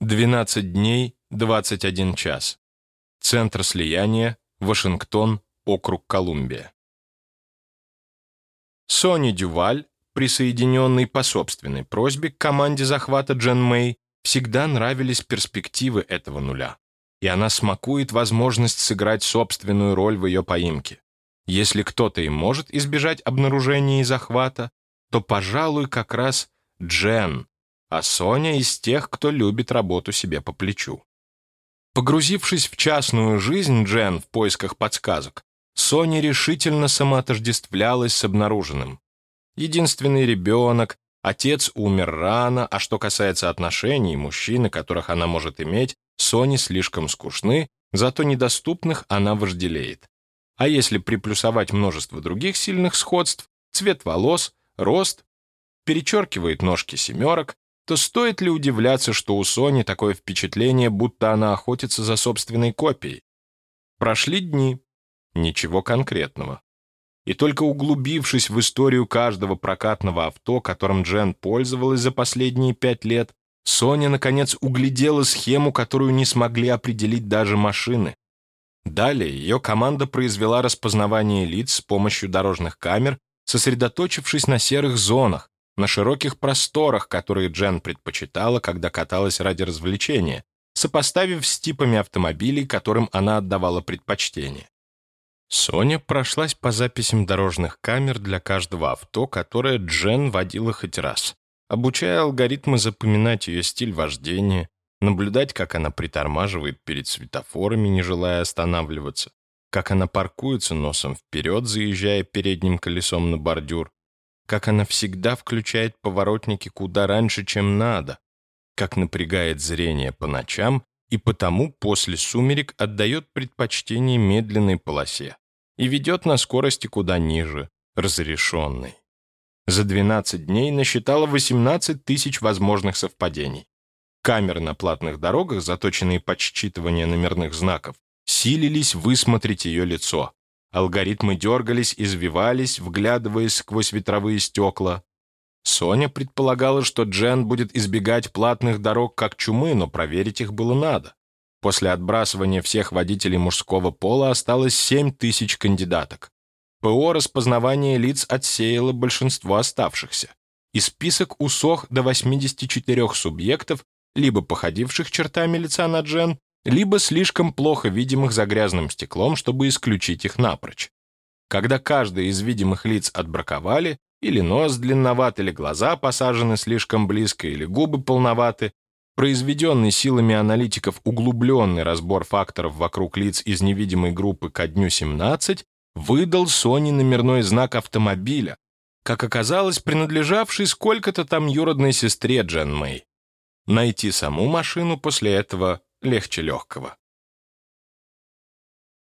12 дней, 21 час. Центр слияния, Вашингтон, округ Колумбия. Сони Дюваль, присоединенный по собственной просьбе к команде захвата Джен Мэй, всегда нравились перспективы этого нуля, и она смакует возможность сыграть собственную роль в ее поимке. Если кто-то и может избежать обнаружения и захвата, то, пожалуй, как раз Джен, а Соня из тех, кто любит работу себе по плечу. Погрузившись в частную жизнь Джен в поисках подсказок, Соня решительно самоотождествлялась с обнаруженным. Единственный ребенок, отец умер рано, а что касается отношений, мужчины, которых она может иметь, Соне слишком скучны, зато недоступных она вожделеет. А если приплюсовать множество других сильных сходств, цвет волос, рост, перечеркивает ножки семерок, то стоит ли удивляться, что у Сони такое впечатление, будто она охотится за собственной копией? Прошли дни, Ничего конкретного. И только углубившись в историю каждого прокатного авто, которым Джен пользовалась за последние пять лет, Соня, наконец, углядела схему, которую не смогли определить даже машины. Далее ее команда произвела распознавание лиц с помощью дорожных камер, сосредоточившись на серых зонах, на широких просторах, которые Джен предпочитала, когда каталась ради развлечения, сопоставив с типами автомобилей, которым она отдавала предпочтение. Соня прошлась по записям дорожных камер для каждого авто, которое Джен водила хоть раз, обучая алгоритмы запоминать ее стиль вождения, наблюдать, как она притормаживает перед светофорами, не желая останавливаться, как она паркуется носом вперед, заезжая передним колесом на бордюр, как она всегда включает поворотники куда раньше, чем надо, как напрягает зрение по ночам и потому после сумерек отдает предпочтение медленной полосе и ведет на скорости куда ниже, разрешенной. За 12 дней насчитала 18 тысяч возможных совпадений. Камеры на платных дорогах, заточенные под считывание номерных знаков, силились высмотреть ее лицо. Алгоритмы дергались, извивались, вглядываясь сквозь ветровые стекла. Соня предполагала, что Джен будет избегать платных дорог как чумы, но проверить их было надо. После отбрасывания всех водителей мужского пола осталось 7 тысяч кандидаток. ПО распознавание лиц отсеяло большинство оставшихся. И список усох до 84 субъектов, либо походивших чертами лица на Джен, либо слишком плохо видимых за грязным стеклом, чтобы исключить их напрочь. Когда каждый из видимых лиц отбраковали, или нос длинноват, или глаза посажены слишком близко, или губы полноваты. Произведенный силами аналитиков углубленный разбор факторов вокруг лиц из невидимой группы ко дню 17 выдал Sony номерной знак автомобиля, как оказалось, принадлежавший сколько-то там юродной сестре Джен Мэй. Найти саму машину после этого легче легкого.